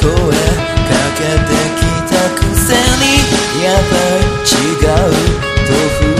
声かけてきたくせにやっぱり違う豆腐